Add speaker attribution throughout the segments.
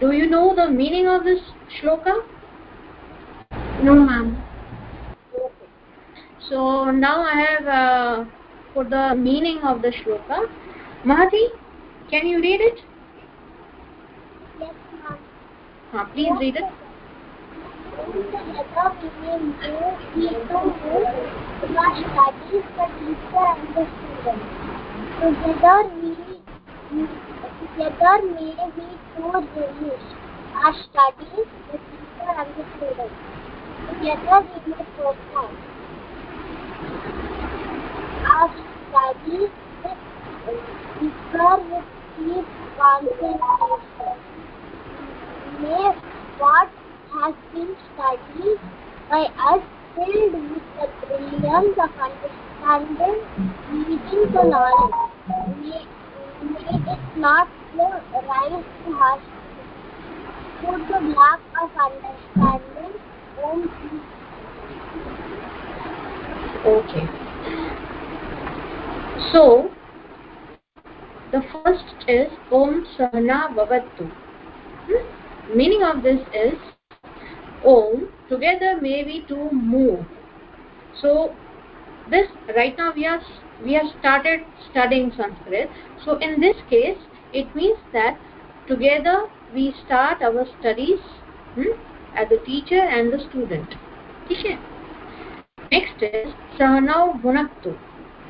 Speaker 1: do you know the meaning of this shloka?
Speaker 2: No, ma'am.
Speaker 1: So now I have uh, put the meaning of the shloka. Mahati, can you read it?
Speaker 2: Yes, ma'am.
Speaker 1: Uh, please read it.
Speaker 2: Together we will move, we to move studies, the teacher and the student. Together we together may we to relish our studies, the teacher and the student. Together we may perform our studies with vigor, with deep concentration. May what has been studied by us filled with the brilliance of understanding leading to knowledge. May, may it not flow rise to harsh due to lack of understanding. Om
Speaker 1: Okay. So, the first is Om Sahanau Bhavatu. Hmm? Meaning of this is Om, together may we two move. So, this right now we are we have started studying Sanskrit. So, in this case, it means that together we start our studies hmm, as a teacher and the student. Next is Sahanau Bhunaktu.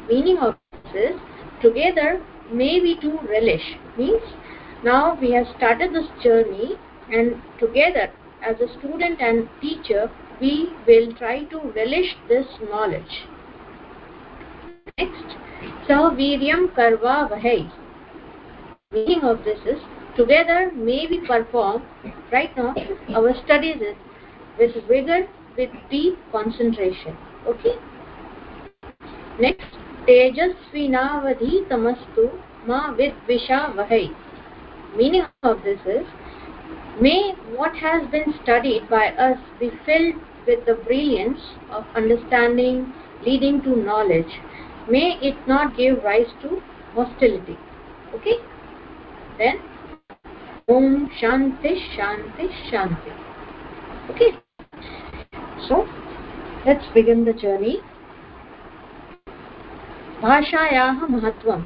Speaker 1: Meaning of this is together may we to relish. Means now we have started this journey and together as a student and teacher we will try to relish this knowledge. Next, Sahaviryam Karva Vahai. Meaning of this is together may we perform right now our studies is with vigor, with deep concentration. Okay? Next, Tejasvinavadhitamastu ma vidvisha vahai. Meaning of this is May what has been studied by us be filled with the brilliance of understanding leading to knowledge. May it not give rise to hostility. Okay? Then, Om Shanti Shanti Shanti. Okay? So, let's begin the journey. भाषायाः महत्त्वम्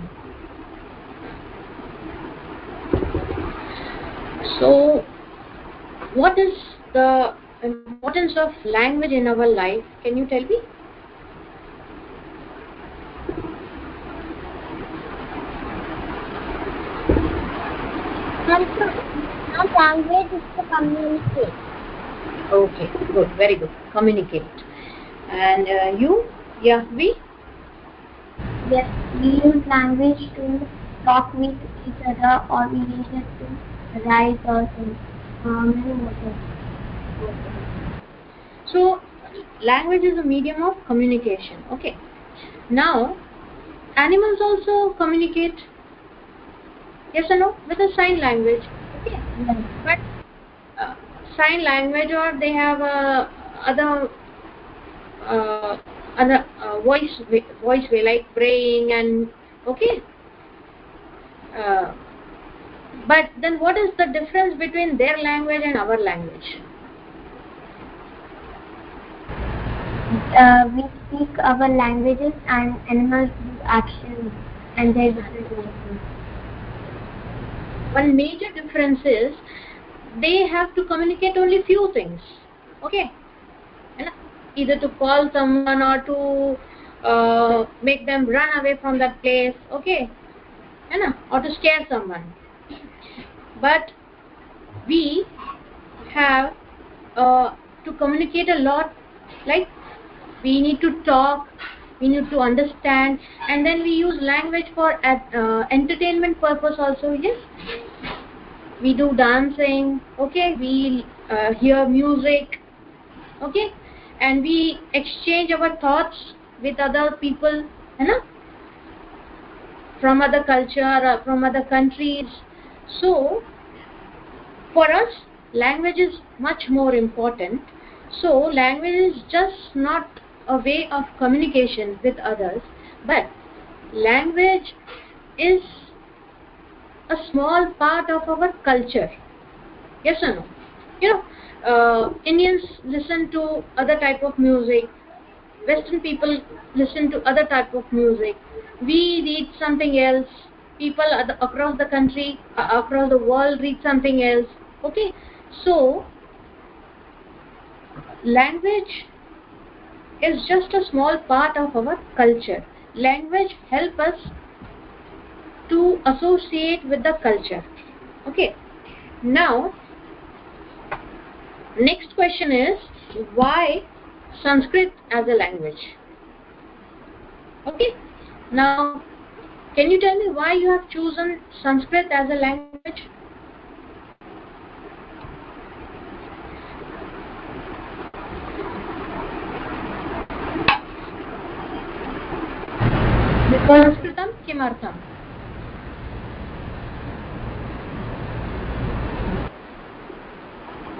Speaker 1: so what is the importance of language in our life can you tell me
Speaker 2: Our language is to communicate.
Speaker 1: okay good very good. Communicate. And uh, you? Yeah we?
Speaker 2: Yes, we use language to talk with each other or we use it to write or to many more things.
Speaker 1: so language is a medium of communication. Okay. Now animals also communicate yes or no? With a sign language. Okay but uh, sign language or they have uh, other uh, other uh, voice way, voice way like praying and okay? Uh, but then what is the difference between their language and our language?
Speaker 2: Uh, we speak our languages and animals do actions and different languages
Speaker 1: one major difference is they have to communicate only few things okay? Either to call someone or to uh, make them run away from that place okay? Or to scare someone. But we have uh, to communicate a lot like we need to talk we need to understand. And then we use language for uh, entertainment purpose also yes. We do dancing okay. We uh, hear music okay. And we exchange our thoughts with other people you know from other culture or from other countries. So for us language is much more important. So language is just not a way of communication with others but language is a small part of our culture. Yes or no? You know uh, indians listen to other type of music. Western people listen to other type of music. We read something else. People across the country uh, across the world read something else. Okay? So language is just a small part of our culture. Language help us to associate with the culture. Okay. Now next question is why sanskrit as a language? Okay. Now can you tell me why you have chosen sanskrit as a language किमर्थम्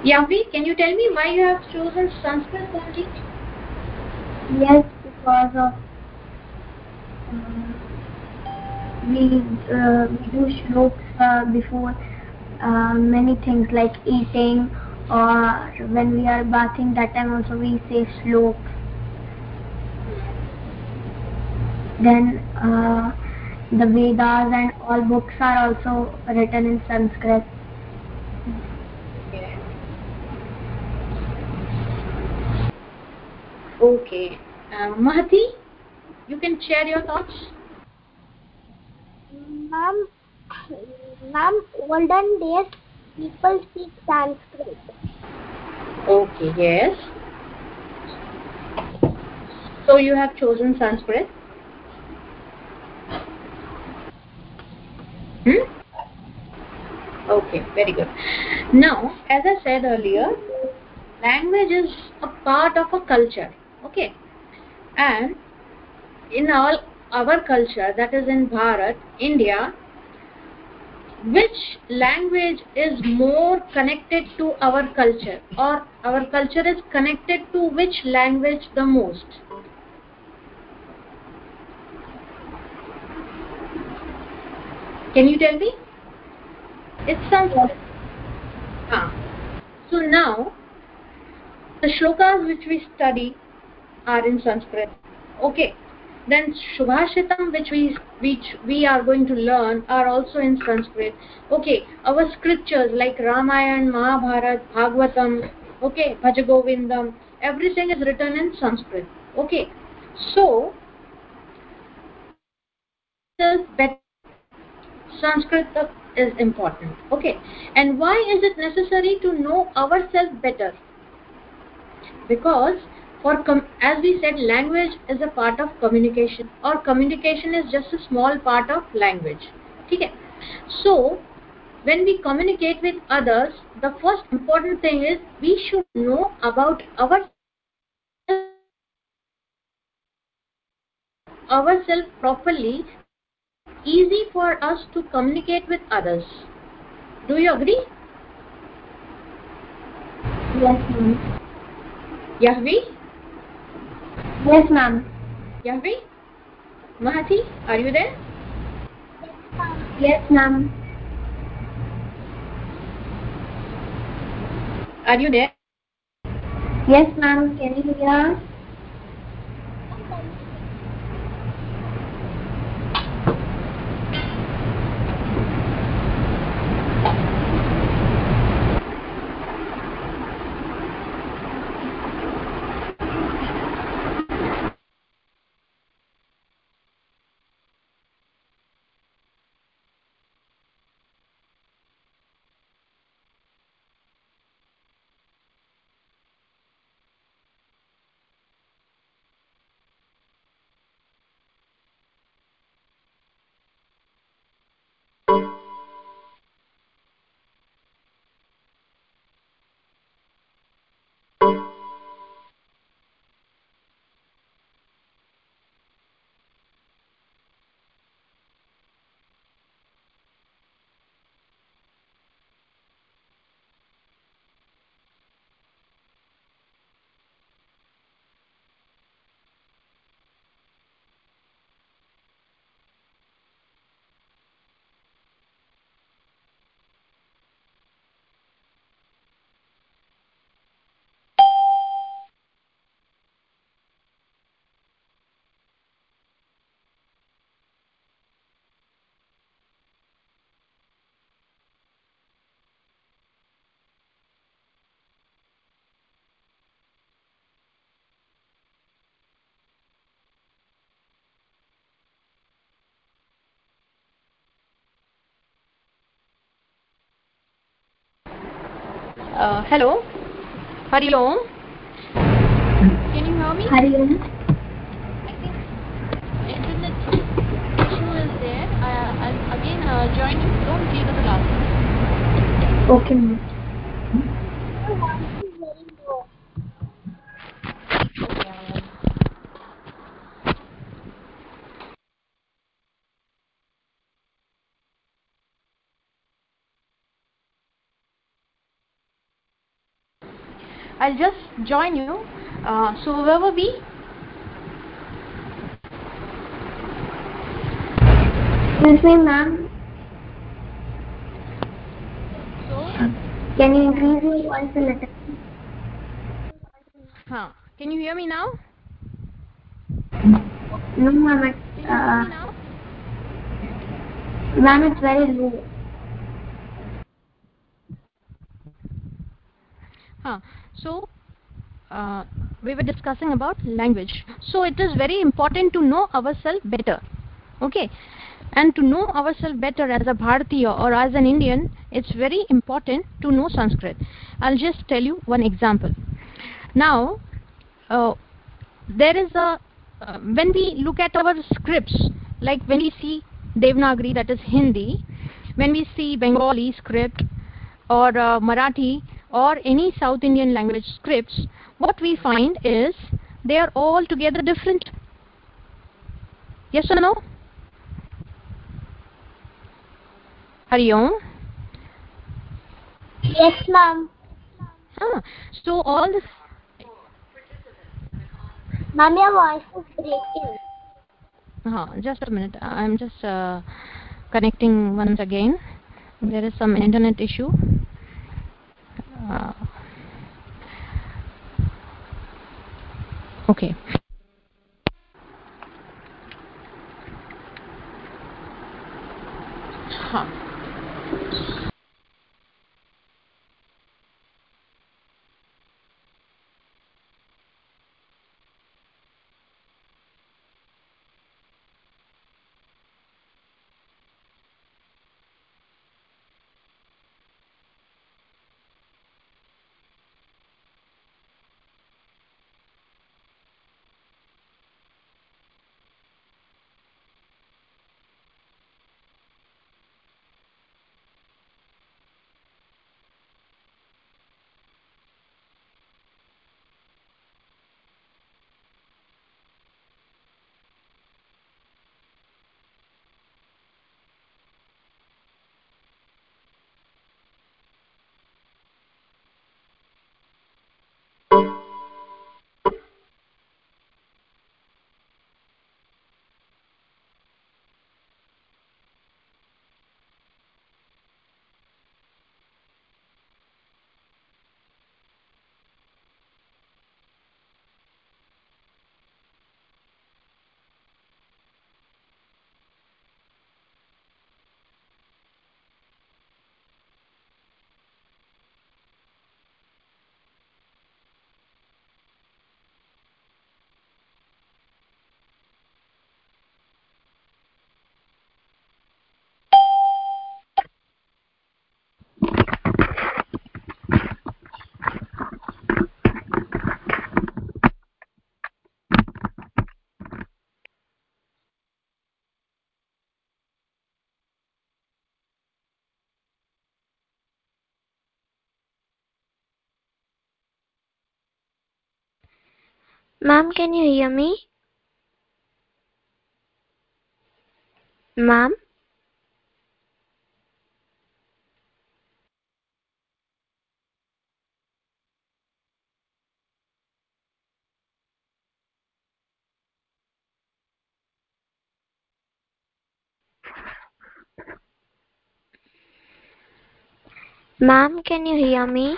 Speaker 1: Yahvi, can you tell me why you have chosen Sanskrit only?
Speaker 3: Yes, because of um, we uh, we do shlokas uh, before uh, many things like eating or when we are bathing. That time also we say shlokas. Then uh, the Vedas and all books are also written in Sanskrit.
Speaker 1: Okay. Uh, Mahati, you can share your thoughts.
Speaker 3: Ma'am, ma'am, olden days people speak Sanskrit.
Speaker 1: Okay, yes. So you have chosen Sanskrit. Hmm? Okay, very good. Now, as I said earlier, language is a part of a culture okay and in all our culture that is in bharat india which language is more connected to our culture or our culture is connected to which language the most can you tell me? It's sanskrit ah. so now the shlokas which we study are in sanskrit. Okay. Then subhashitam which we which we are going to learn are also in sanskrit. Okay. Our scriptures like ramayan mahabharat bhagavatam okay bhajagovindam everything is written in sanskrit. Okay. So sanskrit is important okay? And why is it necessary to know ourselves better? Because for as we said language is a part of communication or communication is just a small part of language okay? So when we communicate with others the first important thing is we should know about our ourselves properly easy for us to communicate with others do you agree
Speaker 3: yes ma'am
Speaker 1: Yahvi?
Speaker 3: Yes, ma'am.
Speaker 1: Yahvi? Mahati, are you there?
Speaker 3: Yes, ma'am.
Speaker 1: Are you there?
Speaker 3: Yes, ma'am. Can you hear?
Speaker 1: Uh, hello. Hari Om. Can you hear me?
Speaker 3: Hari Om.
Speaker 1: I think internet issue is there. I, I'll again uh, join you. Don't leave the class.
Speaker 3: Okay, ma'am. Your voice is very low.
Speaker 1: I'll just join you. Uh, so where were we?
Speaker 3: Excuse me, ma'am.
Speaker 1: So,
Speaker 3: Can you increase your voice a little?
Speaker 1: huh. Can you hear me now?
Speaker 3: No, ma'am.
Speaker 1: Can you hear me
Speaker 3: uh,
Speaker 1: now?
Speaker 3: ma'am, it's very low.
Speaker 1: Huh. So, uh, we were discussing about language. So, it is very important to know ourselves better. Okay. And to know ourselves better as a Bharatiya or as an Indian, it's very important to know Sanskrit. I'll just tell you one example. Now, uh, there is a uh, when we look at our scripts, like when we see Devanagari, that is Hindi, when we see Bengali script or uh, Marathi or any South Indian language scripts, what we find is they are all together different. Yes or no? Hari Om?
Speaker 3: Yes, ma'am.
Speaker 1: Huh. So all this
Speaker 3: Ma'am, your voice is breaking.
Speaker 1: huh, just a minute. I'm just uh, connecting once again. There is some internet issue. Uh, okay. Huh.
Speaker 3: Ma'am, can you hear me? Mom? Ma'am, can you hear me?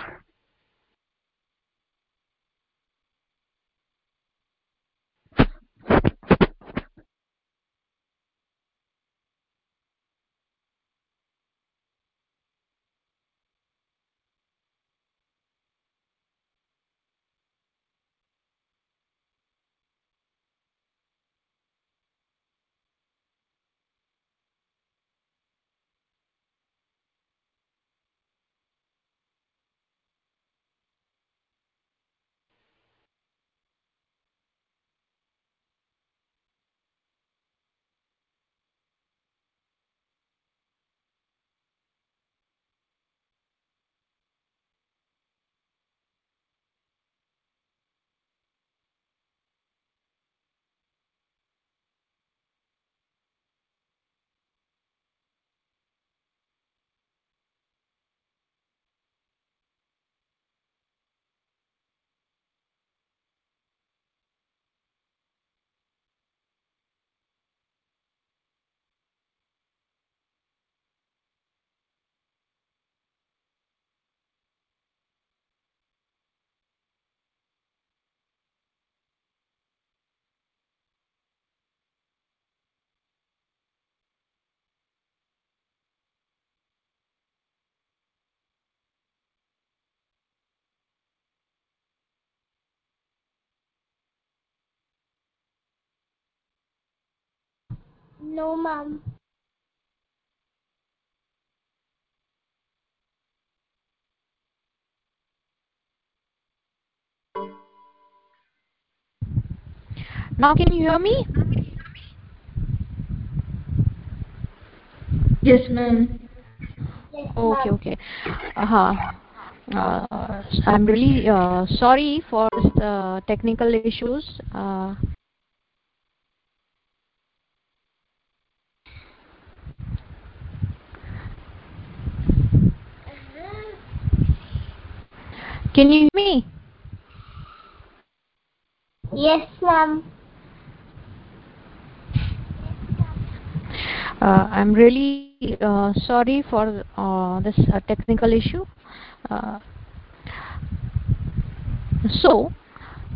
Speaker 2: No, mom.
Speaker 1: Now can you hear me?
Speaker 4: Yes, ma'am.
Speaker 2: Yes,
Speaker 1: Okay, okay. Uh-huh. Uh, I'm really uh, sorry for this, uh, technical issues. Uh, can you hear me?
Speaker 2: Yes, ma'am.
Speaker 1: Uh, I'm really uh, sorry for uh, this uh, technical issue. Uh, so,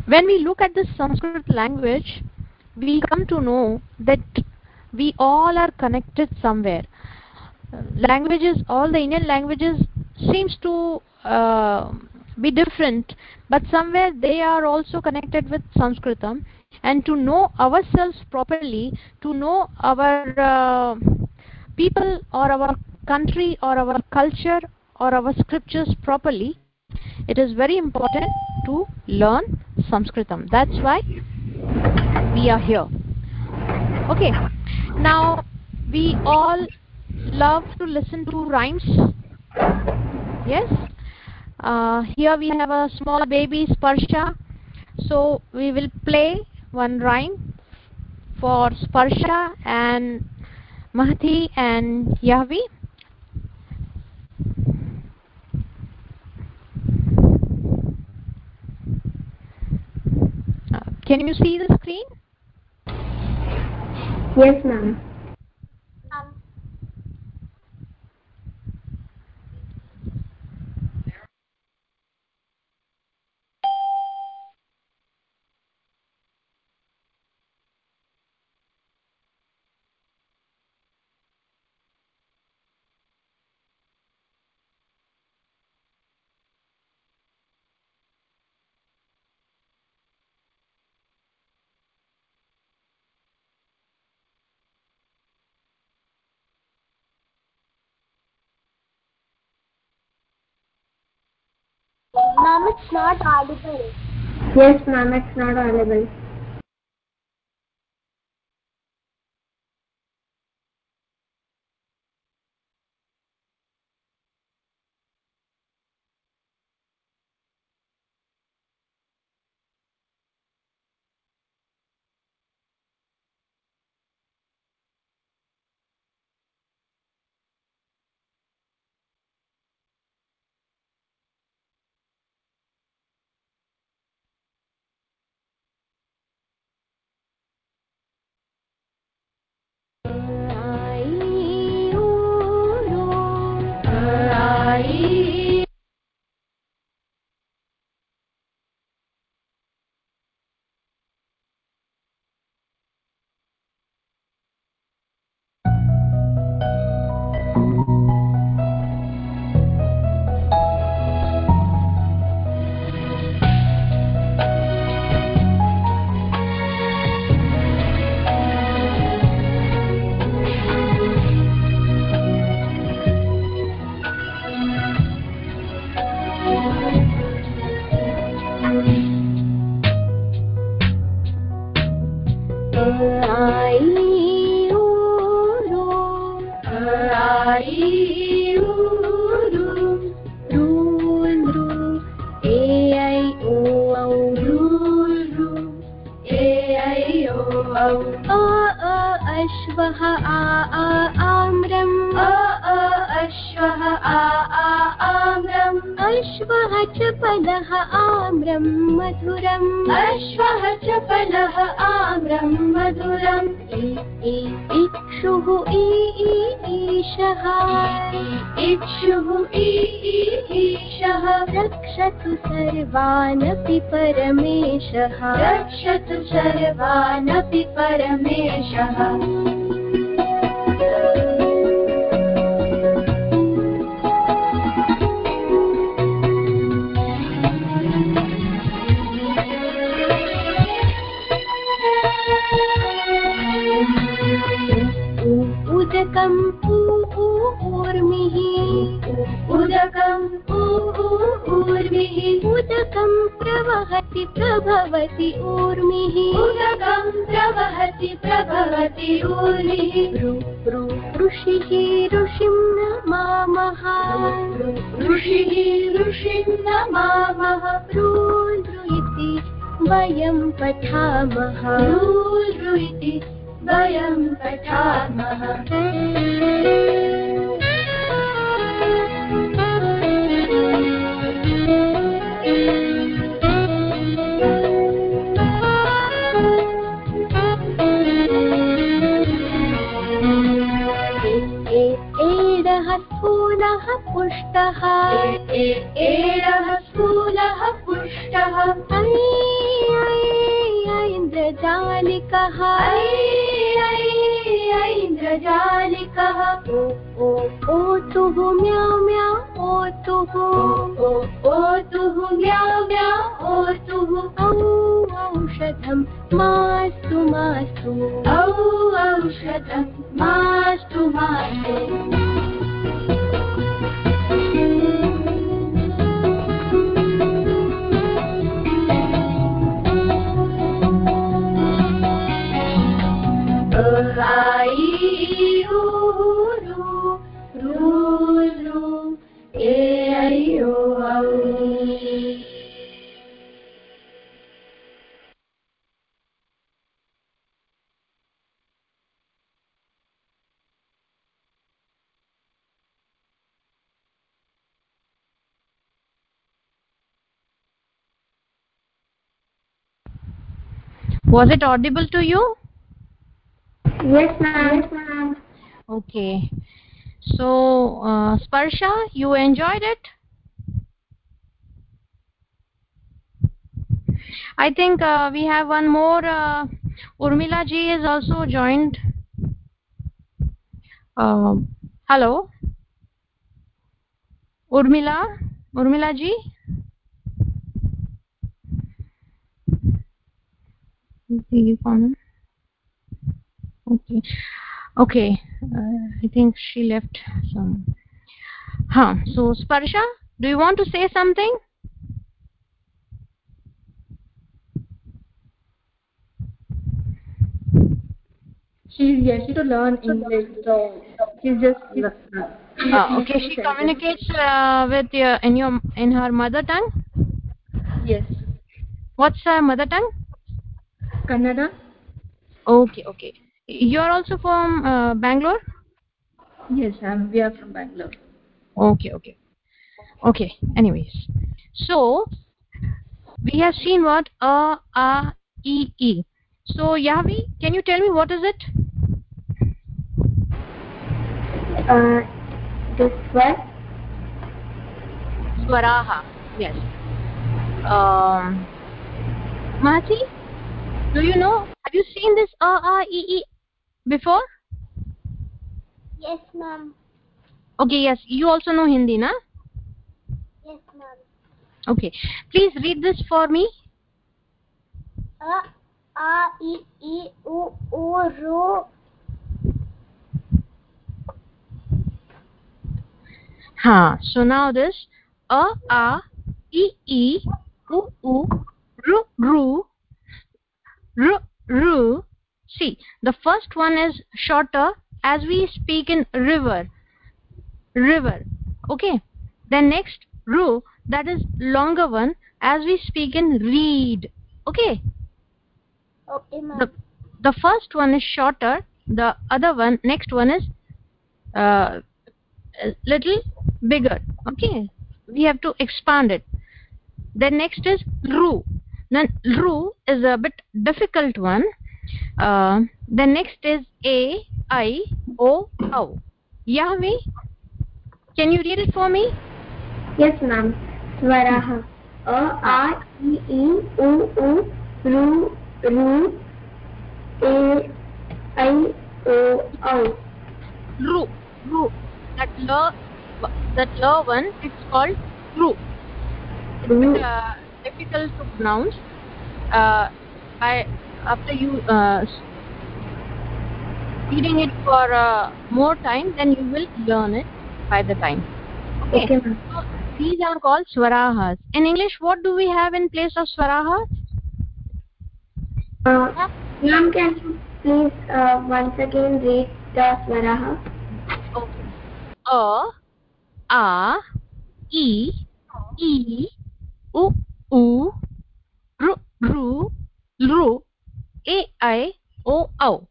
Speaker 1: when we look at the Sanskrit language, we come to know that we all are connected somewhere. Uh, languages, all the Indian languages seems to be different, but somewhere they are also connected with Sanskritam. And to know ourselves properly, to know our uh, people or our country or our culture or our scriptures properly, it is very important to learn Sanskritam. That's why we are here. Okay, now we all love to listen to rhymes. Yes, uh, here we have a small baby Sparsha. So we will play one rhyme for Sparsha and Mahati and Yahvi. Uh, can you see the screen?
Speaker 4: Yes, ma'am.
Speaker 2: Um, ma'am, it's not audible.
Speaker 4: Yes, ma'am, it's not audible.
Speaker 3: परमेशः रक्षतु सर्वानपि परमेशः
Speaker 4: उदकम् ऊर्मिः उदकम् प्रवहति प्रभवति ऊर्मिः। उदकं प्रवहति प्रभवति ऊर्मिः। ऋषिः ऋषिं नमामः। ऋषिः ऋषिं नमामः। ऋ इति वयं पठामः। इति वयं पठामः पुष्टः। एडः स्थूलः पुष्टः ऐन्द्रजालिकः ऐन्द्रजालिकः ओतुः म्याउ म्याउ ओतुः ओतुः म्याउ म्याउ ओतुः औ औषधं मास्तु मास्तु। औ औषधं मास्तु
Speaker 1: Was it audible to you?
Speaker 3: Yes, ma'am. Yes, ma'am.
Speaker 1: Okay. So, uh, Sparsha, you enjoyed it? I think uh, we have one more. Uh, Urmila ji is also joined. Uh, hello? Urmila? Urmila ji? Okay, comment. Okay. Okay. Uh, I think she left some. Huh. So, Sparsha, do you want to say something?
Speaker 5: She's she to learn English, so she's just.
Speaker 1: Uh, okay, she communicates uh, with your in your in her mother tongue.
Speaker 5: Yes.
Speaker 1: What's her mother tongue?
Speaker 5: Kannada?
Speaker 1: Okay, okay. You are also from uh, Bangalore.
Speaker 5: Yes, um, we are from Bangalore.
Speaker 1: Okay, okay, okay. Anyways, so we have seen what a a e e. So Yahvi, can you tell me what is it?
Speaker 3: Uh, this one.
Speaker 1: Swaraha. Yes. Um, Mahati, do you know? Have you seen this a a e e before?
Speaker 3: Yes, ma'am.
Speaker 1: Okay, yes. You also know Hindi, na?
Speaker 3: Yes, ma'am.
Speaker 1: Okay. Please read this for me.
Speaker 3: A, A, E, E, U, U, Ru.
Speaker 1: Ha. So now this a a e e u u ru ru ru ru. See, the first one is shorter as we speak in river. River. Okay. Then next ru that is longer one as we speak in read. Okay.
Speaker 3: Okay, ma'am.
Speaker 1: The the first one is shorter. The other one, next one is uh, a little bigger okay we have to expand it then next is ru then ru is a bit difficult one uh, then next is a i o o Yahvi can you read it for me
Speaker 3: Yes, ma'am. Swaraha. A, A, E, E, U, U, Ru, Ru, A, I, O, O.
Speaker 1: ru ru that low that low one it's called ru it's
Speaker 3: Ru.
Speaker 1: uh, difficult to pronounce. Uh, by after you uh, reading it for uh, more time then you will learn it by the time. Okay,
Speaker 3: Okay,
Speaker 1: so these are called swarahas. In english what do we have in place of swarahas?
Speaker 3: Uh, ma'am can you please uh, once again read the swaraha?
Speaker 1: Okay. A a e e u u ru ru ru a i o o.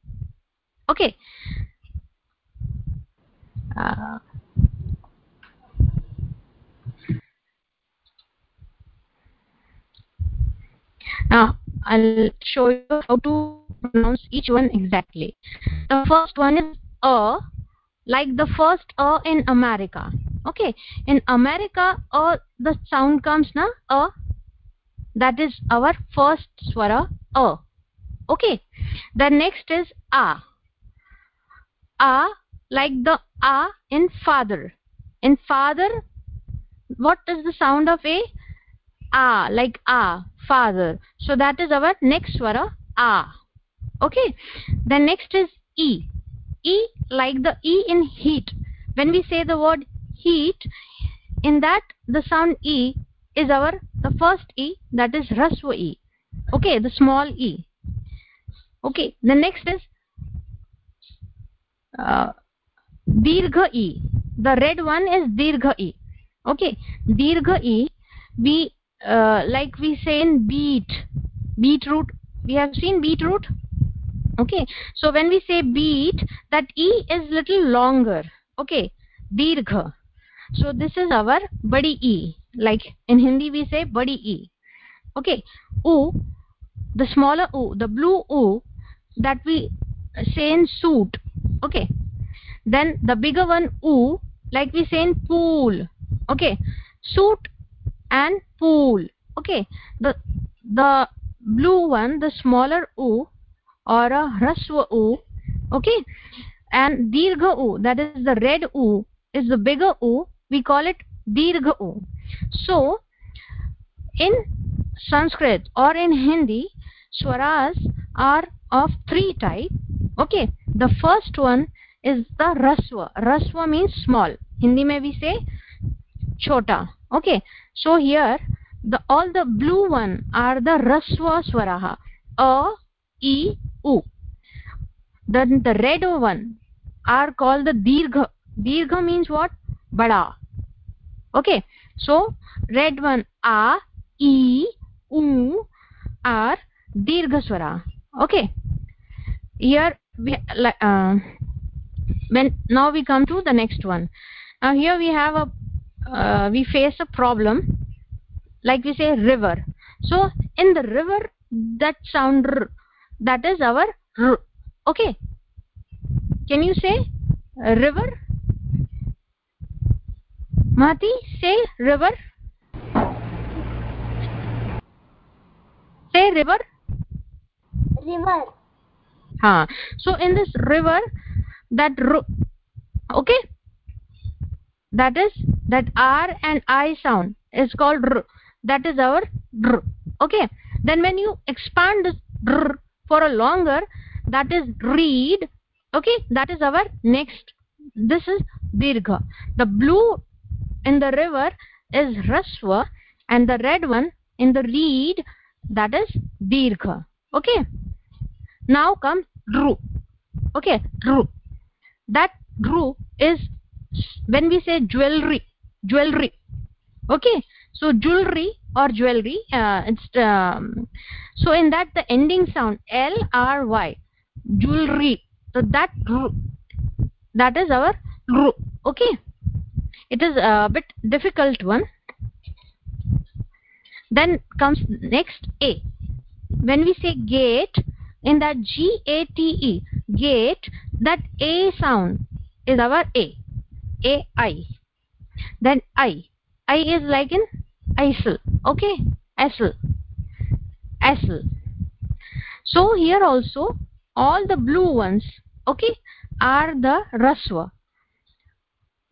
Speaker 1: Okay. Uh, now i'll show you how to pronounce each one exactly. The first one is a like the first a in america. Okay. In america a the sound comes na? A that is our first swara a. Okay. The next is a. A like the a in father. In father what is the sound of a? A like a father. So that is our next swara a. Okay. The next is e. E like the e in heat. When we say the word heat in that the sound e is our the first e that is raswa e. Okay the small e. Okay the next is uh, dirgha e. The red one is dirgha e. Okay dirgha e we uh, like we say in beet beetroot. We have seen beetroot? Okay so when we say beet that e is little longer. Okay dirgha. So this is our badi e like in hindi we say badi e. Okay. U the smaller u the blue u that we say in suit. Okay. Then the bigger one u like we say in pool. Okay. Suit and pool. Okay. The the blue one the smaller u or a hraswa u. Okay. And dirgha u that is the red u is the bigger u. We call it dirgha u so in sanskrit or in hindi swaras are of three type okay the first one is the raswa raswa means small hindi may we say chota okay so here the all the blue one are the raswa swaraha a e u then the red one are called the dirgha dirgha means what bada okay so red one a e u are dirgha swara. Okay. Here we uh, when now we come to the next one. Now here we have a uh, we face a problem. Like we say river. So in the river that sound r, that is our r, okay. Can you say river mati say river. Say river.
Speaker 2: River.
Speaker 1: Ha. So in this river that r, okay? That is that r and i sound is called r that is our r okay? Then when you expand this r for a longer that is read okay? That is our next this is dirgha. The blue in the river is raswa and the red one in the reed that is dirgha. Okay? Now comes dru okay? Dru that dru is when we say jewelry jewelry. Okay? So jewelry or jewelry uh, it's um, so in that the ending sound l r y jewelry. So that that is our okay it is a bit difficult one. Then comes next a. When we say gate in that g a t e gate that a sound is our a. A i. Then i. I is like in isle okay? Isle isle so here also all the blue ones okay are the raswa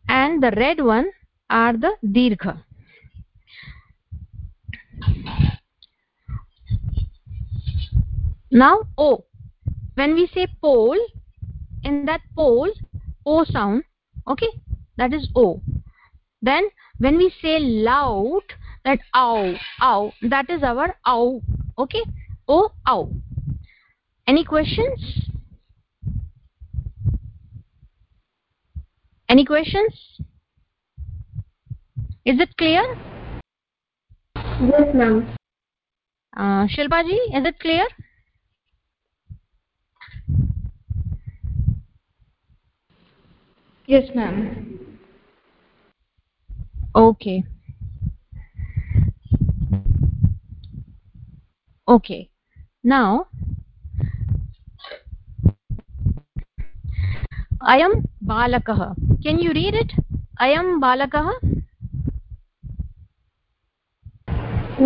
Speaker 1: and the red one are the dirgha. Now o. When we say pole in that pole o sound okay? That is o. Then when we say loud that ow ow that is our ow okay? O ow. Any questions any questions? Is it clear?
Speaker 3: Yes ma'am.
Speaker 1: Uh, shilpa ji is it clear?
Speaker 4: Yes ma'am.
Speaker 1: Okay. Okay. Now i am balakah can you read it i am balakah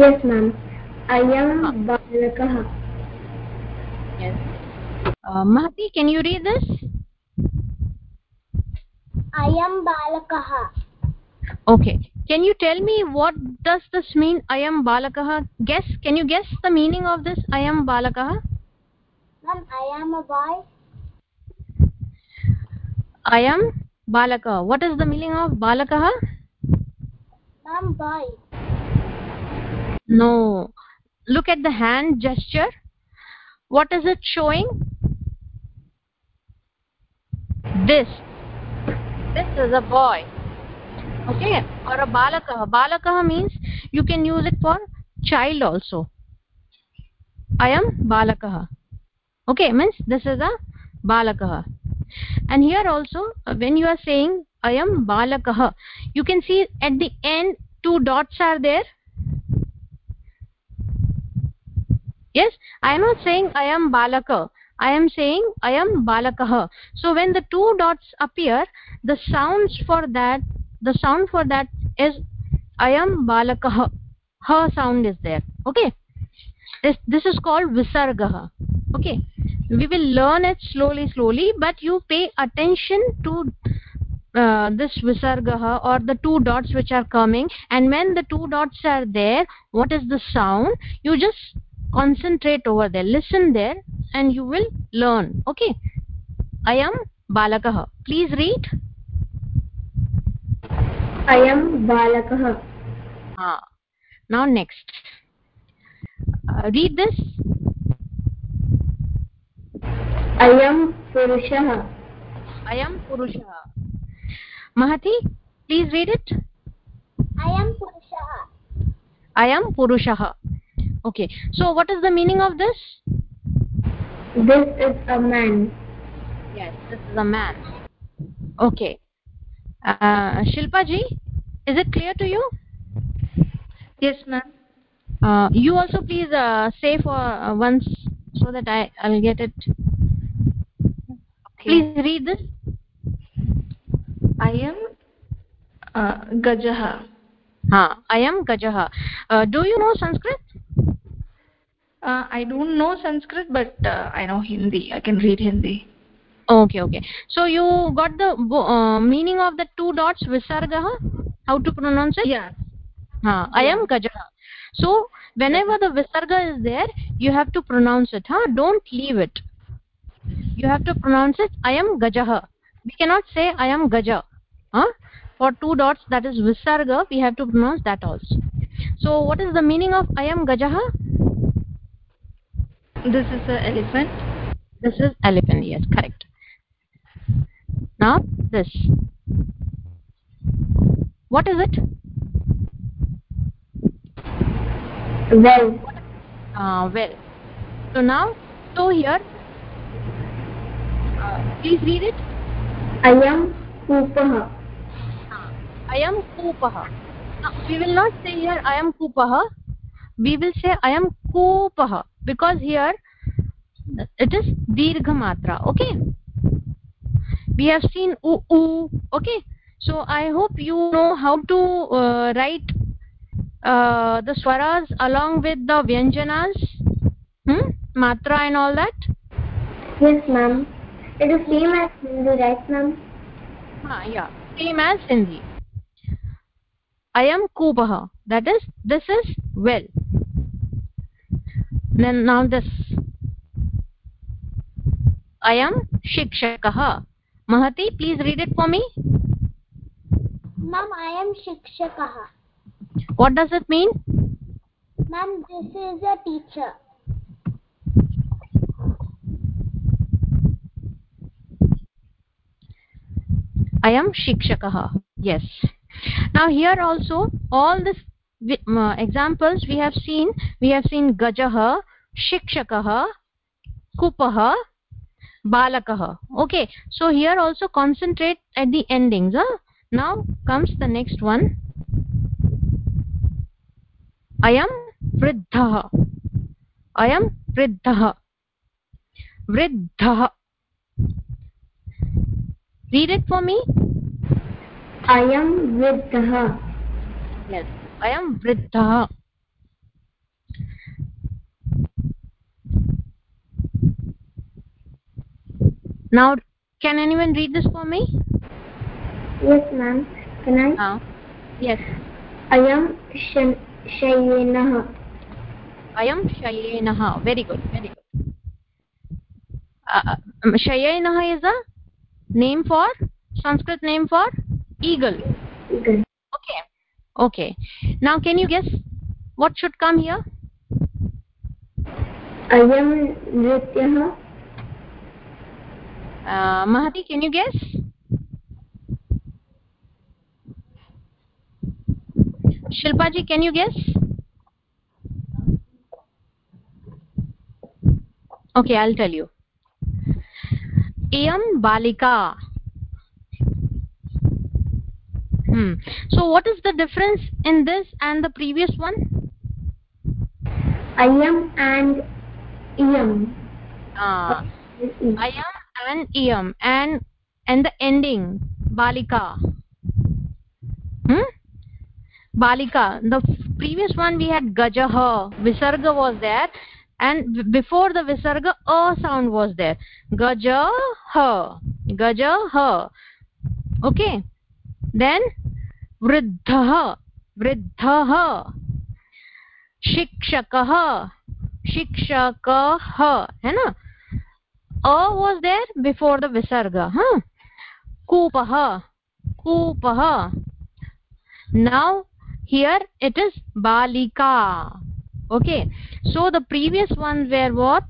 Speaker 3: yes ma'am i am balakah
Speaker 1: yes uh, mahati can you read this
Speaker 2: अयं बालकः
Speaker 1: okay can you tell me what does this mean i am balakah guess can you guess the meaning of this i am balakah
Speaker 2: Ma'am, I am a boy.
Speaker 1: I am balaka. What is the meaning of balakah
Speaker 2: Ma'am, boy.
Speaker 1: no. Look at the hand gesture. What is it showing? This. This is a boy. Okay. Or a balakah balakah means you can use it for child also. I am balakah okay. Means this is a balakah and here also uh, when you are saying i am balakah you can see at the end two dots are there. Yes i am not saying i am balaka i am saying i am balakah. So when the two dots appear the sounds for that the sound for that is i am balakah. Ha sound is there. Okay? This this is called visargah. Okay we will learn it slowly slowly but you pay attention to uh, this visargah or the two dots which are coming. And when the two dots are there what is the sound? You just concentrate over there. Listen there and you will learn. Okay? I am balakah please read.
Speaker 3: I am balakah
Speaker 1: ah. Now next. Uh, read this
Speaker 3: i am purushah
Speaker 1: i am purushah mahati please read it.
Speaker 2: I am Purushah.
Speaker 1: i am purushah okay so what is the meaning of this?
Speaker 3: This is a man.
Speaker 1: Yes this is a man. Okay. Uh, shilpa ji is it clear to you?
Speaker 4: Yes ma'am.
Speaker 1: Uh, you also please uh, say for uh, once so that i i'll get it.
Speaker 4: okay
Speaker 1: please read this.
Speaker 4: I am uh, gajah
Speaker 1: ha i am gajah uh, do you know sanskrit?
Speaker 4: Uh, i don't know sanskrit but uh, i know hindi. I can read hindi.
Speaker 1: Okay okay. So you got the uh, meaning of the two dots visargah how to pronounce it?
Speaker 4: Yeah.
Speaker 1: Ha i am gajah so whenever the visarga is there you have to pronounce it huh don't leave it you have to pronounce it i am gajah. We cannot say i am gaja huh? For two dots that is visarga we have to pronounce that also. So what is the meaning of i am gajah?
Speaker 4: This is an elephant.
Speaker 1: This is elephant yes correct. Now this. What is it?
Speaker 3: Well.
Speaker 1: Uh, well. So now so here uh, please read it
Speaker 3: i am kupah
Speaker 1: i am kupah now, we will not say here i am kupah we will say i am kupah because here it is dirgha matra okay we have seen u u okay so i hope you know how to uh, write uh, the swaras along with the vyanjanas hmm? matra and all that
Speaker 3: yes ma'am it is same as hindi right ma'am
Speaker 1: ah, yeah same as hindi i am kupah that is this is well then now this i am shikshakah mahati please read it for me
Speaker 2: Ma'am, I am Shikshakah.
Speaker 1: what does it mean
Speaker 2: Ma'am, this is a teacher.
Speaker 1: I am shikshakah. Yes. Now here also all the examples we have seen we have seen gajah shikshakah kupah balakah. Okay. So here also concentrate at the endings huh? now comes the next one. I am vriddhah. I am vriddhah. Vriddhah read it for me?
Speaker 3: I am vriddhah
Speaker 1: yes i am vriddhah now can anyone read this for me?
Speaker 3: Yes ma'am. Can i?
Speaker 1: Uh, yes.
Speaker 3: I am shayenah.
Speaker 1: I am shayenah. Very good very good. Uh, shayenah is a name for? Sanskrit name for? Eagle.
Speaker 3: Eagle.
Speaker 1: Okay. Okay. Now can you guess what should come here?
Speaker 3: I am nrityah
Speaker 1: uh, mahati can you guess? Shilpa ji can you guess? Okay i'll tell you iyam balika. Hmm. So what is the difference in this and the previous one?
Speaker 3: I am and iyam
Speaker 1: uh, i am and iyam and and the ending balika. Hmm? Balika. The previous one we had gajah visarga was there and before the visarga a sound was there gaja ha gaja ha okay then वृद्धः वृद्धः शिक्षकः शिक्षकः है ना a was there before the visarga हाँ कूपः कूपः now here it is balika okay. So the previous ones were what?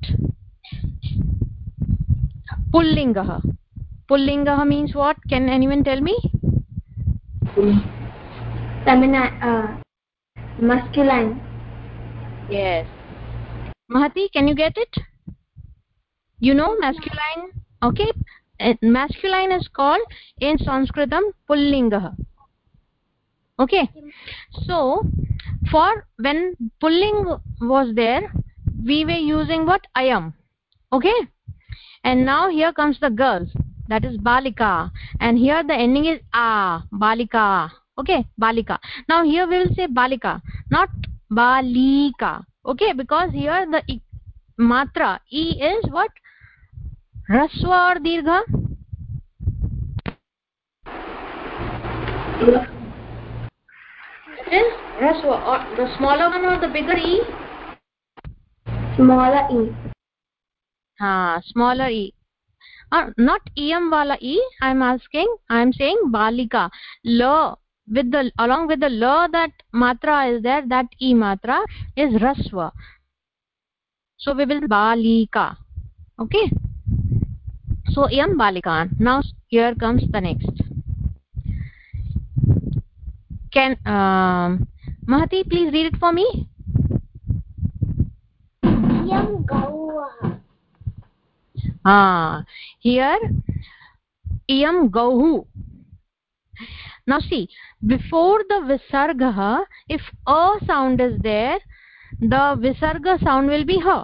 Speaker 1: Pullingah pullingah means what? Can anyone tell me?
Speaker 3: Feminine uh, masculine.
Speaker 1: Yes. Mahati can you get it? You know masculine? Okay. And masculine is called in sanskritam pullingah okay. So for when pulling was there we were using what? I am okay? And now here comes the girl that is balika. And here the ending is a. Balika. Okay? Balika. Now here we will say balika. Not balika. Okay? Because here the e, matra e is what? Raswa or dirgha is raswa or the smaller one or the bigger e?
Speaker 3: Smaller e.
Speaker 1: Ha smaller e. Uh, not em wala e i am asking i am saying balika. La with the along with the la that matra is there that e matra is raswa so we will balika. Okay? So em balika. Now here comes the next can um, mahati please read it for me
Speaker 2: Iyam gauvah.
Speaker 1: ah here iyam gauhu now see before the visarga if a sound is there the visarga sound will be ha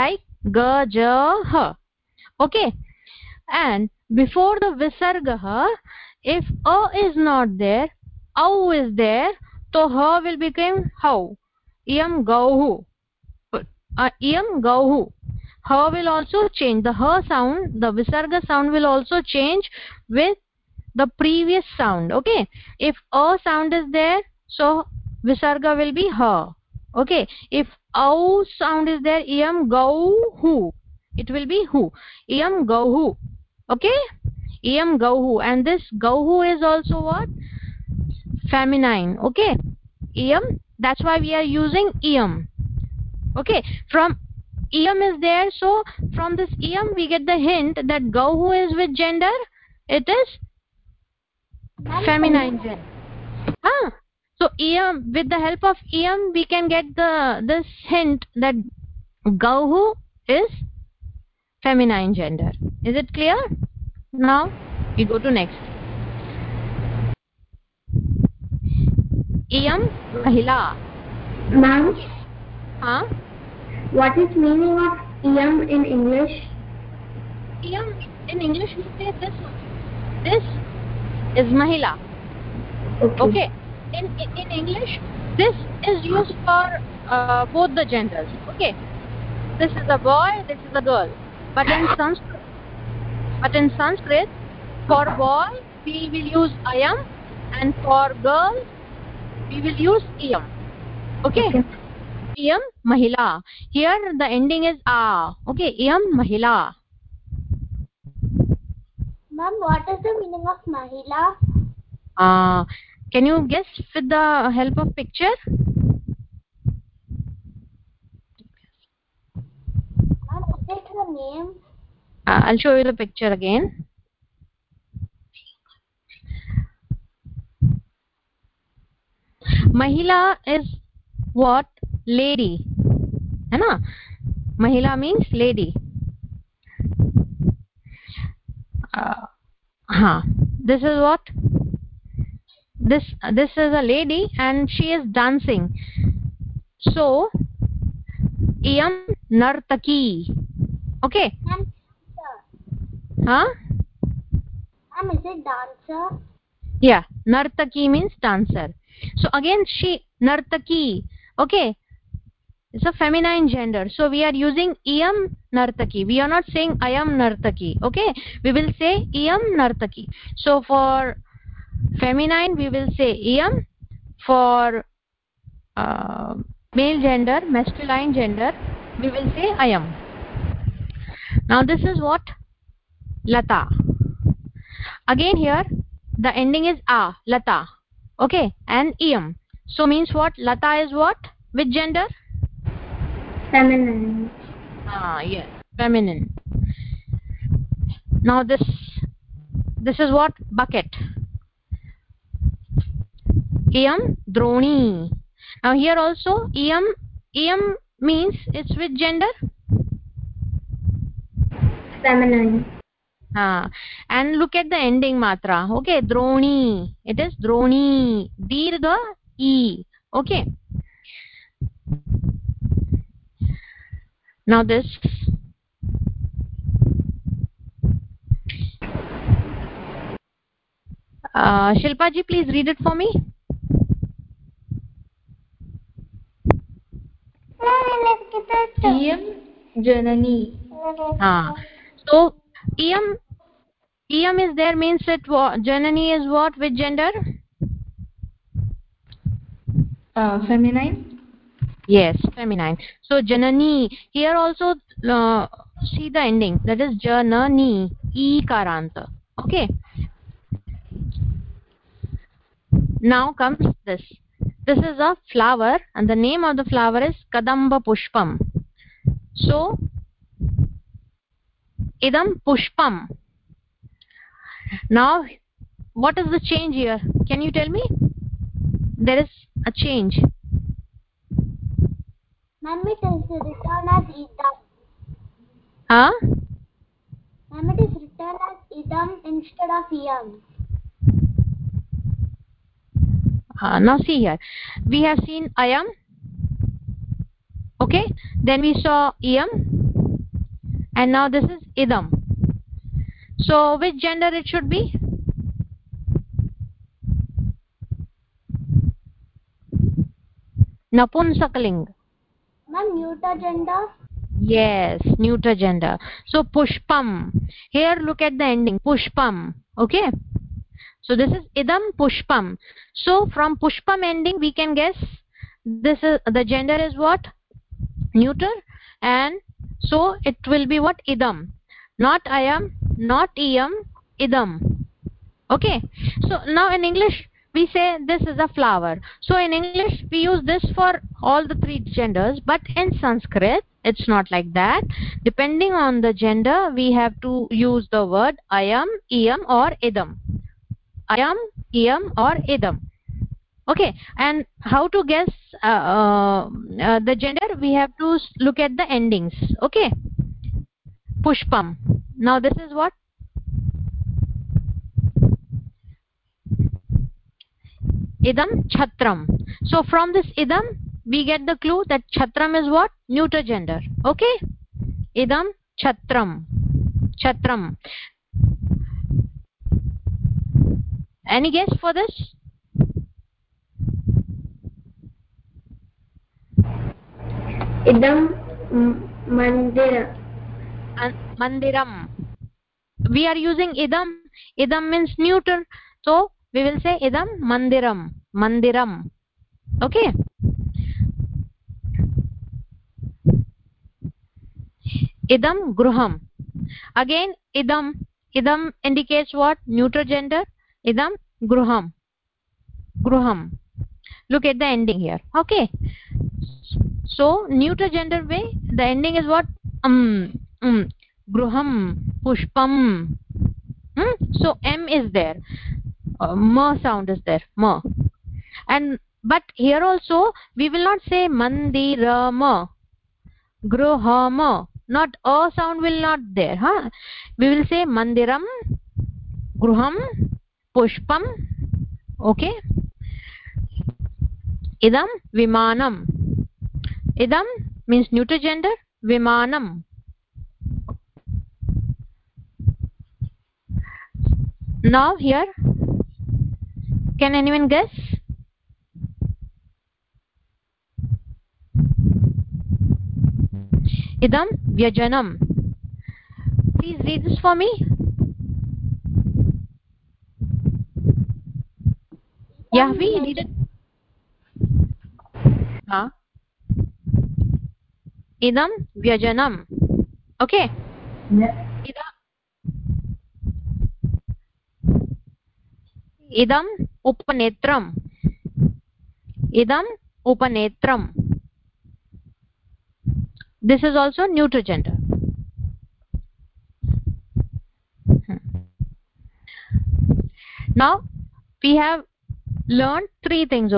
Speaker 1: like ga ja ha okay and before the visarga if a is not there au is there so ha will become how? Iyam gauhu. Uh, iyam gauhu. Ha will also change. The ha sound the visarga sound will also change with the previous sound okay? If a sound is there so visarga will be ha okay? If au sound is there iyam gauhu. It will be hu iyam gauhu okay? Iyam gauhu. And this gauhu is also what feminine okay. Iyam that's why we are using iyam okay. From iyam is there. So from this iyam we get the hint that gauhu is with gender it is feminine gender ah. So iyam with the help of iyam we can get the this hint that gauhu is feminine gender. Is it clear? Now we go to next iyam mahila
Speaker 3: Ma'am,
Speaker 1: huh
Speaker 3: what is meaning of iyam in English?
Speaker 1: iyam in english we say this. This is mahila. Okay. In in, in english this is used for uh, both the genders. Okay. This is a boy this is a girl. But in sanskrit but in sanskrit for boy we will use ayam and for girl we will use iyam okay,
Speaker 3: Okay.
Speaker 1: iyam mahila. Here the ending is a. Okay iyam mahila.
Speaker 2: Ma'am, what is the meaning of Mahila?
Speaker 1: uh can you guess with the help of picture
Speaker 2: Ma'am, is it her name?
Speaker 1: uh, i'll show you the picture again mahila is what? Lady. है ना? Mahila means lady. Uh, huh this is what? This this is a lady and she is dancing. So iyam nartaki. Okay?
Speaker 2: Dancer.
Speaker 1: huh?
Speaker 2: Ma'am, is it dancer?
Speaker 1: yeah. Nartaki means dancer so again she nartaki okay? It's a feminine gender. So we are using iam nartaki. We are not saying ayam nartaki okay? We will say iam nartaki. So for feminine we will say iam. For uh, male gender masculine gender we will say ayam now this is what? Lata. Again here the ending is a lata okay and iyam so means what? Lata is what? Which gender?
Speaker 3: Feminine.
Speaker 1: ah yes. Feminine. Now this this is what? Bucket. Iyam droni. Now here also iyam iyam means it's which gender?
Speaker 3: Feminine.
Speaker 1: And look at the ending matra okay droni it is droni dirgha e okay. Now this. Uh, shilpa ji please read it for me.
Speaker 3: Janani.
Speaker 1: ah so iyam iyam is there means it what janani is what with gender?
Speaker 3: Uh, feminine.
Speaker 1: yes feminine. So janani here also uh, see the ending. That is janani e karanta. Okay. Now comes this. This is a flower and the name of the flower is kadamba pushpam. So idam pushpam. Now what is the change here? Can you tell me? There is a change.
Speaker 2: Ma'am, it is written as idam.
Speaker 1: huh?
Speaker 2: Ma'am, it is written as idam instead of yam.
Speaker 1: uh, now see here. We have seen ayam okay? Then we saw iyam and now this is idam. So which gender it should be? Napunsakaling
Speaker 2: Ma'am, neuter gender.
Speaker 1: yes neuter gender. So pushpam. Here look at the ending. Pushpam. Okay? So this is idam pushpam. So from pushpam ending we can guess this is the gender is what? Neuter. And so it will be what? Idam. Not ayam not iyam idam. Okay? So now in english we say this is a flower. So in english we use this for all the three genders but in sanskrit it's not like that. Depending on the gender we have to use the word ayam iyam or idam. Ayam iyam or idam okay and how to guess uh, uh, uh, the gender? We have to look at the endings. Okay. Pushpam. Now this is what? Idam chatram so from this idam we get the clue that chatram is what? Neuter gender. Okay. Idam chatram chatram any guess for this
Speaker 3: mandira
Speaker 1: mandiram we are using idam idam means neuter so we will say idam mandiram mandiram okay idam gruham again idam idam indicates what neuter gender idam gruham gruham look at the ending here okay so neuter gender way the ending is what? Um um gruham pushpam. Hmm? so m is there. Uh, ma sound is there. Ma and but here also we will not say mandirama gruhama. Not a sound will not there huh? We will say mandiram gruham pushpam. Okay? Idam vimanam idam means neuter gender vimanam. Now here can anyone guess? Idam vyajanam. Please read this for me. Yahvi read it. Ha इदं व्यजनम्। Okay? इदम् उपनेत्रम्। इदम् उपनेत्रम्। This is also neuter gender now we have learned three things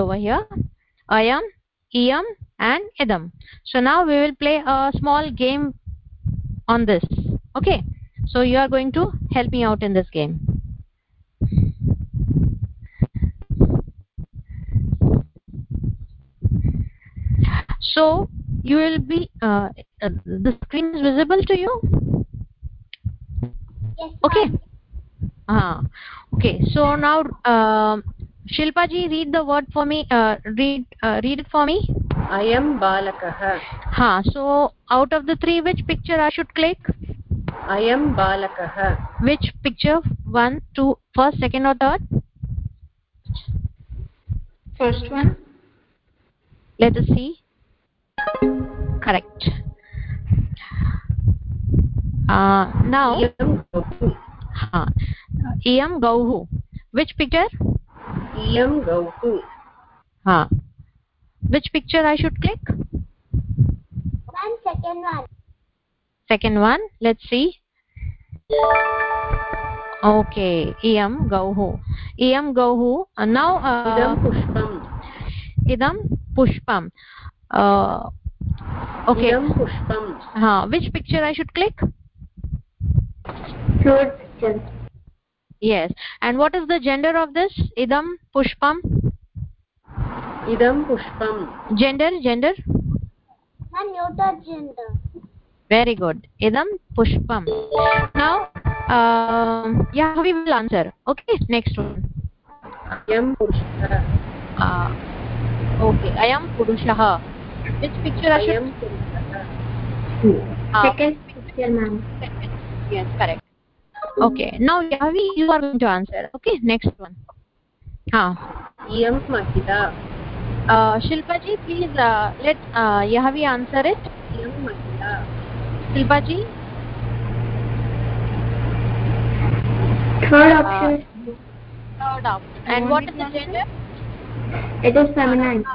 Speaker 1: and idam so now we will play a small game on this. Okay? So you are going to help me out in this game. So you will be uh, uh, the screen is visible to you?
Speaker 2: Yes,
Speaker 1: okay. Ah okay. So now uh, Shilpa ji, read the word for me uh, read uh, read it for me.
Speaker 4: I am balakah.
Speaker 1: Ha so out of the three which picture i should click?
Speaker 4: I am balakah.
Speaker 1: Which picture? One two first second or third?
Speaker 4: First one.
Speaker 1: Let us see. Correct. Uh, now am gauhu. Which picture?
Speaker 4: इयं गौः
Speaker 1: ha which picture i should click
Speaker 2: One second one.
Speaker 1: second one let's see okay iyam gauhu iyam gauhu uh, now uh,
Speaker 4: पुष्पम्
Speaker 1: idam pushpam uh, okay
Speaker 4: इदं पुष्पम्
Speaker 1: ha which picture i should click
Speaker 3: fruit picture
Speaker 1: yes. And what is the gender of this? Idam pushpam?
Speaker 4: Idam pushpam.
Speaker 1: Gender gender?
Speaker 2: Ma'am neuter gender.
Speaker 1: Very good. Idam pushpam. Now uh, yeah we will answer. Okay next one.
Speaker 4: Ayam purushah.
Speaker 1: Uh, okay ayam purushah. Which picture i should
Speaker 4: ayam
Speaker 1: purushah. Ah.
Speaker 3: Second picture ma'am.
Speaker 1: Yes correct. Okay now yavi you are going to answer okay next one ha
Speaker 4: इयं महिला
Speaker 1: uh, shilpa ji please uh, let uh, yavi answer it
Speaker 4: इयं महिला
Speaker 1: shilpa ji
Speaker 3: third option uh,
Speaker 1: third up. And what is the gender?
Speaker 3: It is feminine.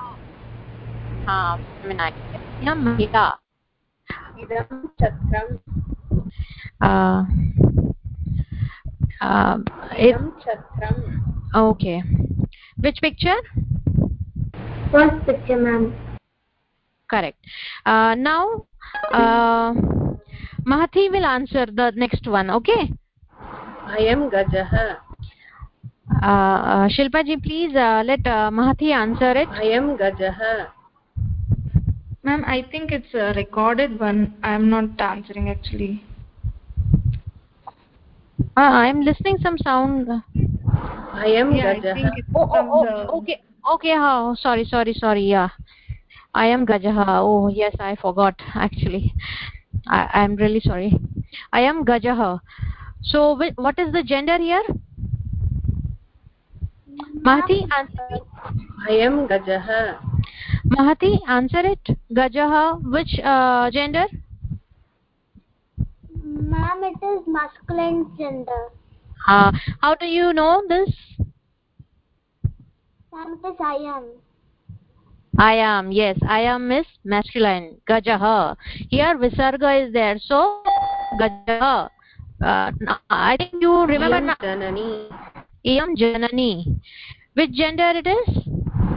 Speaker 1: Ah, feminine. Yeah, Mahila.
Speaker 4: idam chatram
Speaker 1: Uh, uh, it, okay. Which picture?
Speaker 3: First picture, ma'am.
Speaker 1: Correct. Uh, now, uh, Mahati will answer the next one, okay?
Speaker 4: i am gajah
Speaker 1: Uh, uh, Shilpa ji, please uh, let uh, Mahati answer it.
Speaker 4: i am gajah
Speaker 5: Ma'am, I think it's a recorded one. I'm not answering actually.
Speaker 1: Uh, I'm listening some sound.
Speaker 4: i am
Speaker 5: Yeah, I
Speaker 4: gajah
Speaker 1: Oh, oh, oh, okay, okay. Oh, sorry, sorry, sorry. Yeah, I am Gajaha. Oh, yes, I forgot actually. I, I'm really sorry. I am Gajaha. So, what is the gender here? Mahati, answer.
Speaker 4: i am gajah
Speaker 1: Mahati, answer it. Gajaha, which uh, gender?
Speaker 2: Ma'am, it is masculine gender.
Speaker 1: Uh, how do you know this?
Speaker 2: Ma'am, it is I am.
Speaker 1: I am, yes, I am is masculine. Gajaha. Here Visarga is there, so Gajaha. Uh, I think you remember
Speaker 4: iyam
Speaker 1: na-
Speaker 4: janani
Speaker 1: Iyam Janani. Which gender it is?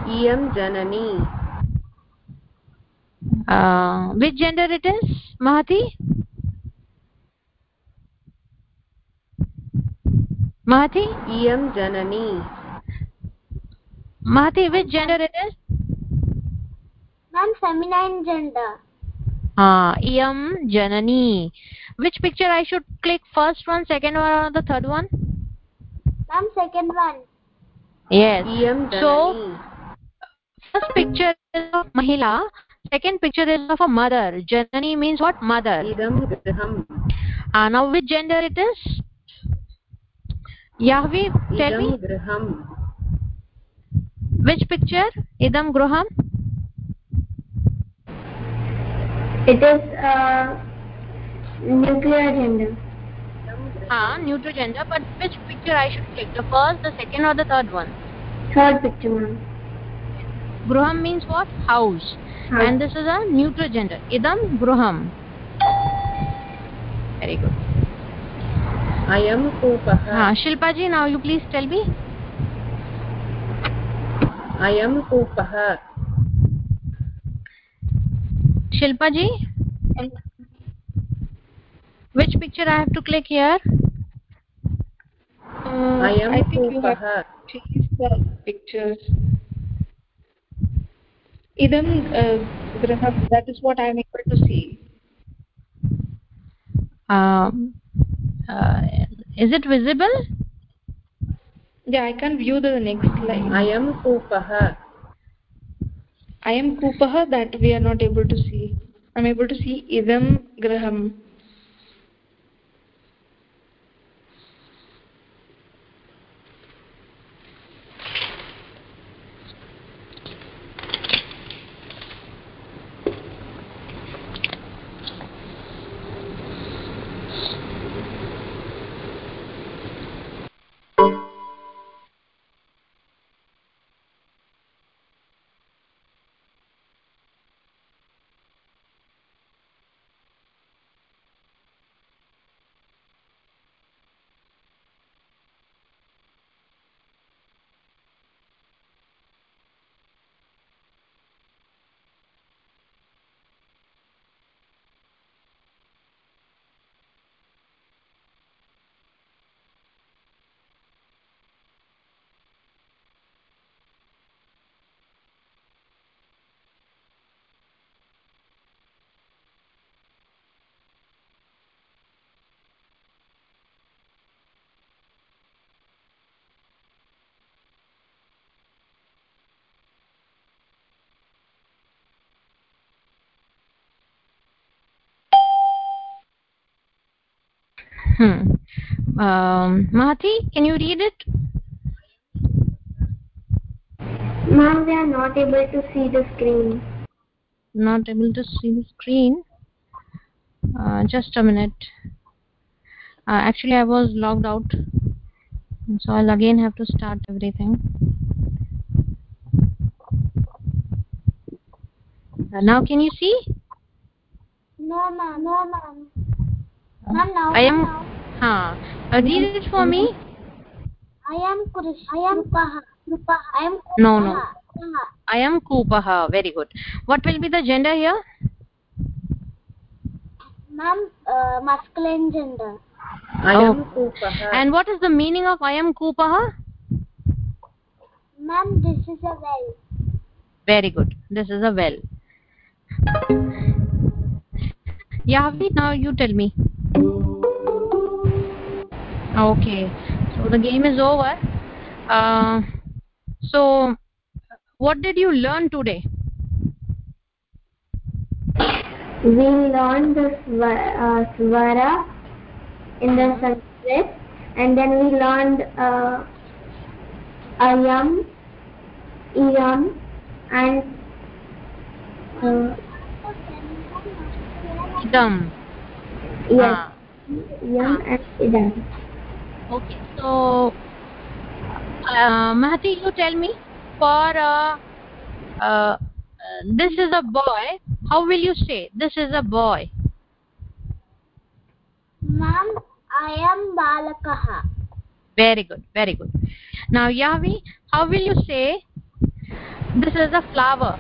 Speaker 4: iyam janani
Speaker 1: Uh, which gender it is? Mahati? Mahati?
Speaker 4: iyam janani
Speaker 1: Mahati, which gender it is?
Speaker 2: Ma'am, feminine gender.
Speaker 1: Ah, Iyam Janani. Which picture I should click? First one, second one, or the third one?
Speaker 2: Ma'am, second one.
Speaker 1: Yes.
Speaker 4: iyam
Speaker 1: So, first picture is of Mahila. Second picture is of a mother. Janani means what? Mother.
Speaker 4: idam graham
Speaker 1: Ah, now which gender it is? Yahvi, tell
Speaker 4: idam
Speaker 1: me.
Speaker 4: graham
Speaker 1: Which picture? Idam Gruham?
Speaker 3: It is uh, nuclear gender.
Speaker 1: Ah, neutral gender. But which picture I should click? The first, the second, or the third one?
Speaker 3: Third picture, ma'am.
Speaker 1: Gruham means what? House.
Speaker 3: House.
Speaker 1: And this is a neutral gender. Idam Gruham. Very good.
Speaker 4: I am kupah
Speaker 1: Ah, Shilpa ji, now you please tell me.
Speaker 4: i am kupah
Speaker 1: Shilpa ji, which picture I have to click here?
Speaker 5: Uh,
Speaker 4: i am
Speaker 5: I think you have
Speaker 4: kupah
Speaker 5: changed the pictures. Idam uh, graham. That is what I am able to see.
Speaker 1: Um, uh, is it visible?
Speaker 5: Yeah, I can view the next slide.
Speaker 4: i am kupah
Speaker 5: I am Kupaha that we are not able to see. I'm able to see Idam Graham.
Speaker 1: Hmm. Um, Mahati, can you read it?
Speaker 3: Ma'am, we are not able to see the screen.
Speaker 1: Not able to see the screen. Uh, just a minute. Uh, actually, I was logged out. so i'll again have to start everything Uh, now can you see
Speaker 2: No, ma'am. No, ma'am. Ma'am, now.
Speaker 1: i am
Speaker 2: now.
Speaker 1: ha uh, read it for me
Speaker 2: I am Krish. I am Paha. Krupaha. I am
Speaker 1: No, no. I am kupaha very good what will be the gender here
Speaker 2: Ma'am, uh, masculine gender.
Speaker 4: I am
Speaker 1: Oh.
Speaker 4: Kupaha.
Speaker 1: and what is the meaning of i am kupaha
Speaker 2: Ma'am, this is a well.
Speaker 1: very good this is a well Yahvi now you tell me okay. So the game is over. Uh, so what did you learn today?
Speaker 3: We learned the uh, swara in the Sanskrit, and then we learned uh, ayam, iyam, and uh,
Speaker 1: idam
Speaker 3: yes,
Speaker 1: Ah.
Speaker 3: iyam and idam.
Speaker 1: okay so uh, mahati you tell me for uh, uh, this is a boy how will you say this is a boy
Speaker 2: Ma'am, I am Balakaha.
Speaker 1: very good very good now Yahvi how will you say this is a flower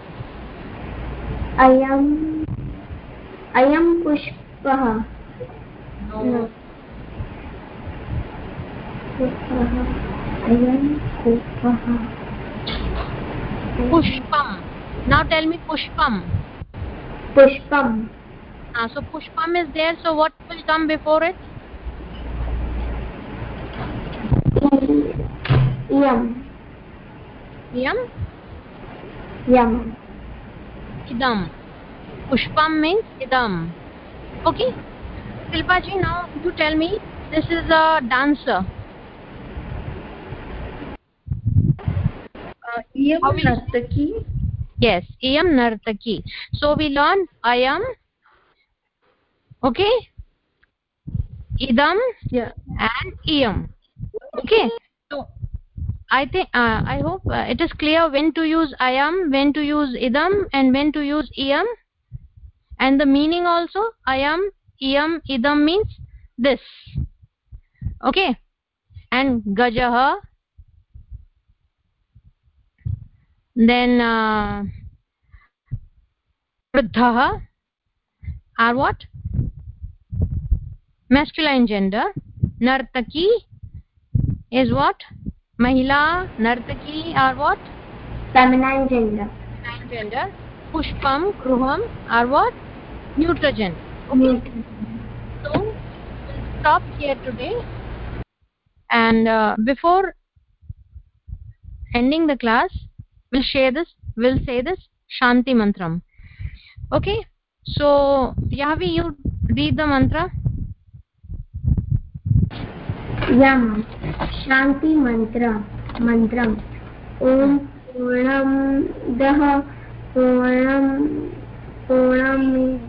Speaker 3: Ayam, ayam pushpaha. No. Pushpaha.
Speaker 1: Pushpam now tell me pushpam
Speaker 3: Pushpam.
Speaker 1: uh, so pushpam is there so what will come before it
Speaker 3: Yam.
Speaker 1: yam
Speaker 3: Yam.
Speaker 1: idam pushpam means idam okay Shilpa ji now you tell me this is a dancer
Speaker 4: Uh, Iyam
Speaker 1: How
Speaker 4: Nartaki.
Speaker 1: yes iyam nartaki so we learn I am. okay idam
Speaker 4: Yeah.
Speaker 1: and iyam okay so i think uh, i hope uh, it is clear when to use I am, when to use idam and when to use iyam and the meaning also ayam इयम् इदं means this okay and गजः then uh, वृद्धः are what masculine gender नर्तकी is
Speaker 3: what महिला
Speaker 1: नर्तकी are what gender पुष्पं गृहम् are what neuter gender so we'll stop here today and uh, before ending the class we'll share this we'll say this shanti mantram okay so yavi you read the mantra
Speaker 3: shanti mantra मंत्रम ओम पूर्णम दह पूर्णम पूर्णम
Speaker 1: ॐ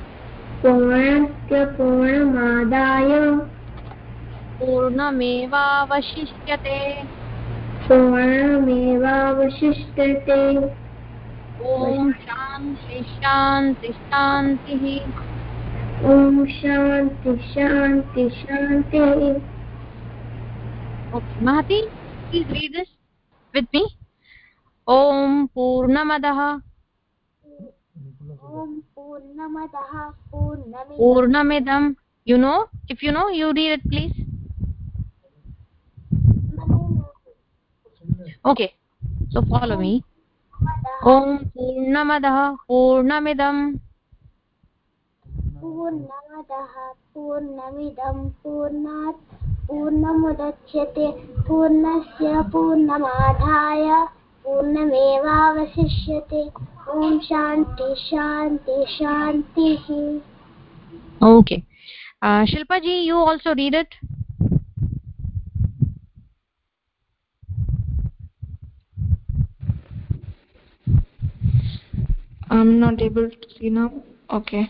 Speaker 3: पूर्णस्य पूर्णमादाय
Speaker 1: पूर्णमेवावशिष्यते।
Speaker 3: पूर्णमेवावशिष्यते।
Speaker 1: ॐ शान्ति शान्ति शान्तिः।
Speaker 3: ॐ शान्ति शान्ति शान्तिः।
Speaker 1: Okay, Mahati, please read this with me. Om Purnamadah पूर्णमिदं you know if you know you read it please okay so follow me
Speaker 2: ॐ पूर्णमदः पूर्णमिदम् पूर्णमदः पूर्णस्य पूर्णमाधाय पूर्णमेवावशिष्यते। ओम
Speaker 1: okay uh, Shilpa ji you also read it
Speaker 5: I am not able to see now okay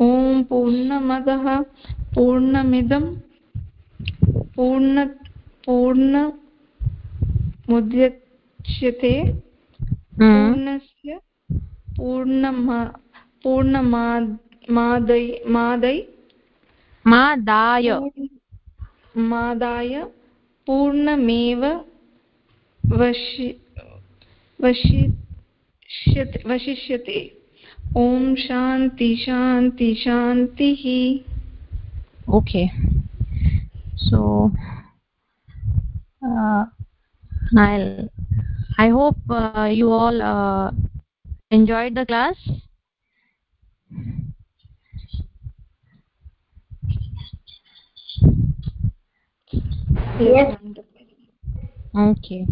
Speaker 5: ओम पूर्णमदः पूर्णमिदं पूर्ण पूर्ण मुद्यच्यते हाँ। पूर्णस्य mm. पूर्णमा पूर्णमादै मादै
Speaker 1: मादाय।
Speaker 5: मादाय पूर्णमेव वशि वशिष्यते वशिष्यते। ॐ शान्ति शान्ति शान्तिः।
Speaker 1: okay so uh, i'll i hope enjoyed the class.
Speaker 5: Yes.
Speaker 1: Okay